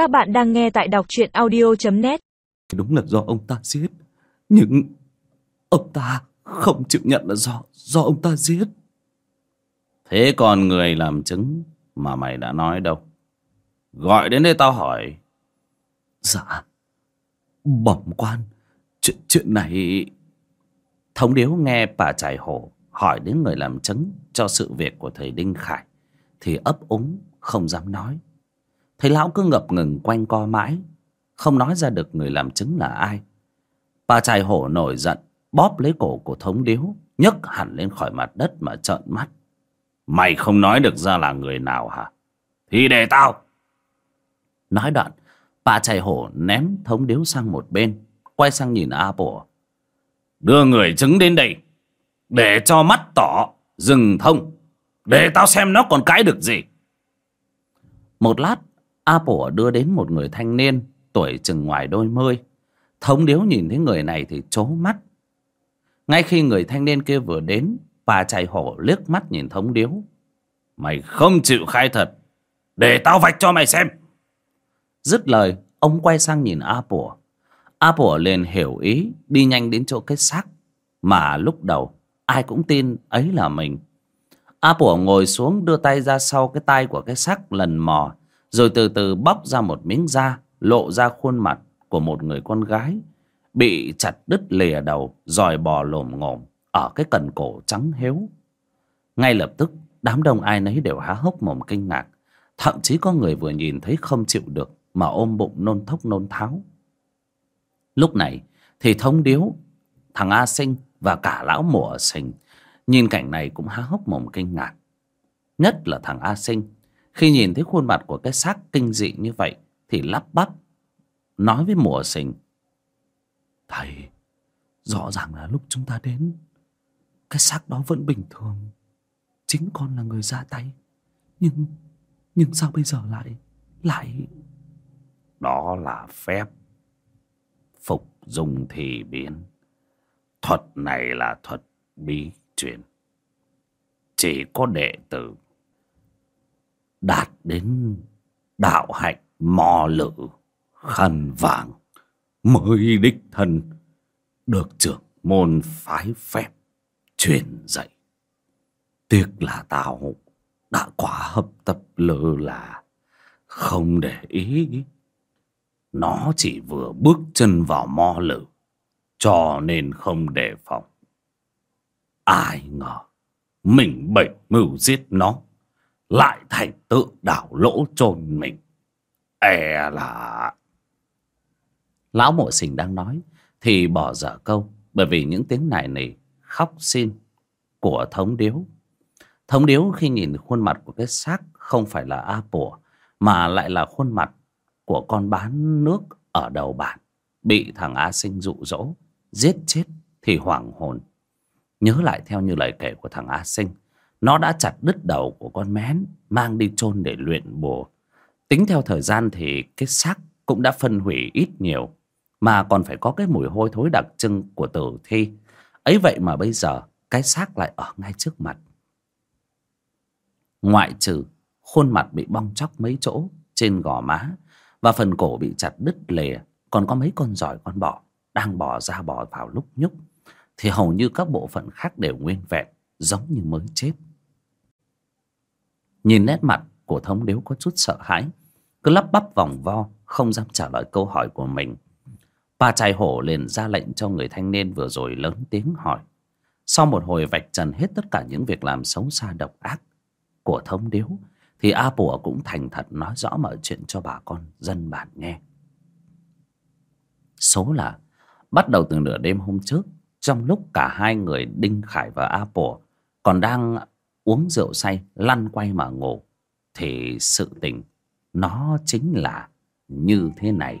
Các bạn đang nghe tại đọc truyện audio.net Đúng là do ông ta giết Nhưng ông ta không chịu nhận là do do ông ta giết Thế còn người làm chứng mà mày đã nói đâu? Gọi đến đây tao hỏi. Dạ Bẩm quan Chuyện, chuyện này Thống điếu nghe bà trải hổ hỏi đến người làm chứng cho sự việc của thầy Đinh Khải thì ấp úng không dám nói thấy lão cứ ngập ngừng quanh co mãi không nói ra được người làm chứng là ai. Bà trai hổ nổi giận bóp lấy cổ của thống điếu nhấc hẳn lên khỏi mặt đất mà trợn mắt. Mày không nói được ra là người nào hả? Thì để tao. Nói đoạn, bà trai hổ ném thống điếu sang một bên, quay sang nhìn A Bổ. Đưa người chứng đến đây, để cho mắt tỏ, rừng thông, để tao xem nó còn cái được gì. Một lát, A đưa đến một người thanh niên, tuổi chừng ngoài đôi mươi. Thống điếu nhìn thấy người này thì trố mắt. Ngay khi người thanh niên kia vừa đến, bà chạy hổ liếc mắt nhìn thống điếu. Mày không chịu khai thật, để tao vạch cho mày xem. Dứt lời, ông quay sang nhìn A Pủa. A Pủa liền hiểu ý, đi nhanh đến chỗ cái xác. Mà lúc đầu, ai cũng tin ấy là mình. A Pủa ngồi xuống đưa tay ra sau cái tay của cái xác lần mò. Rồi từ từ bóc ra một miếng da, lộ ra khuôn mặt của một người con gái. Bị chặt đứt lìa đầu, dòi bò lồm ngồm ở cái cần cổ trắng héo. Ngay lập tức, đám đông ai nấy đều há hốc mồm kinh ngạc. Thậm chí có người vừa nhìn thấy không chịu được mà ôm bụng nôn thốc nôn tháo. Lúc này thì thông điếu, thằng A Sinh và cả lão mùa sình nhìn cảnh này cũng há hốc mồm kinh ngạc. Nhất là thằng A Sinh, khi nhìn thấy khuôn mặt của cái xác kinh dị như vậy thì lắp bắp, nói với mùa sình. Thầy, Rõ ràng là lúc chúng ta đến, Cái xác đó vẫn bình thường. Chính con là người ra tay. Nhưng Nhưng sao bây giờ lại Lại Đó là phép. Phục dùng thì biến. Thuật này là thuật bí truyền. Chỉ có đệ tử Đạt đến đạo hạnh mò lự khăn vàng, mới đích thân, được trưởng môn phái phép truyền dạy. Tiếc là tao đã quá hấp tấp lơ là, không để ý. Nó chỉ vừa bước chân vào mo lử, cho nên không đề phòng. Ai ngờ mình bệnh mưu giết nó lại thành tự đảo lỗ chôn mình. E là... Lão mộ sình đang nói, thì bỏ dở câu, bởi vì những tiếng nài nỉ khóc xin của thống điếu thống điếu khi nhìn khuôn mặt của cái xác không phải là a pủa mà lại là khuôn mặt của con bán nước ở đầu bản, bị thằng a sinh dụ dỗ, giết chết thì hoảng hồn nhớ lại theo như lời kể của thằng a sinh nó đã chặt đứt đầu của con mén mang đi chôn để luyện bùa. Tính theo thời gian thì cái xác cũng đã phân hủy ít nhiều, mà còn phải có cái mùi hôi thối đặc trưng của tử thi. Ấy vậy mà bây giờ, cái xác lại ở ngay trước mặt. Ngoại trừ, khuôn mặt bị bong chóc mấy chỗ trên gò má và phần cổ bị chặt đứt lìa, còn có mấy con giỏi con bọ đang bò ra bò vào lúc nhúc, thì hầu như các bộ phận khác đều nguyên vẹn, giống như mới chết nhìn nét mặt của thống điếu có chút sợ hãi cứ lắp bắp vòng vo không dám trả lời câu hỏi của mình Ba trai hổ liền ra lệnh cho người thanh niên vừa rồi lớn tiếng hỏi. Sau một hồi vạch trần hết tất cả những việc làm xấu xa độc ác của thống điếu, thì A Pùa cũng thành thật nói rõ mọi chuyện cho bà con dân bản nghe. Số là bắt đầu từ nửa đêm hôm trước, trong lúc cả hai người Đinh Khải và A Pùa còn đang uống rượu say lăn quay mà ngủ, thì sự tình nó chính là như thế này.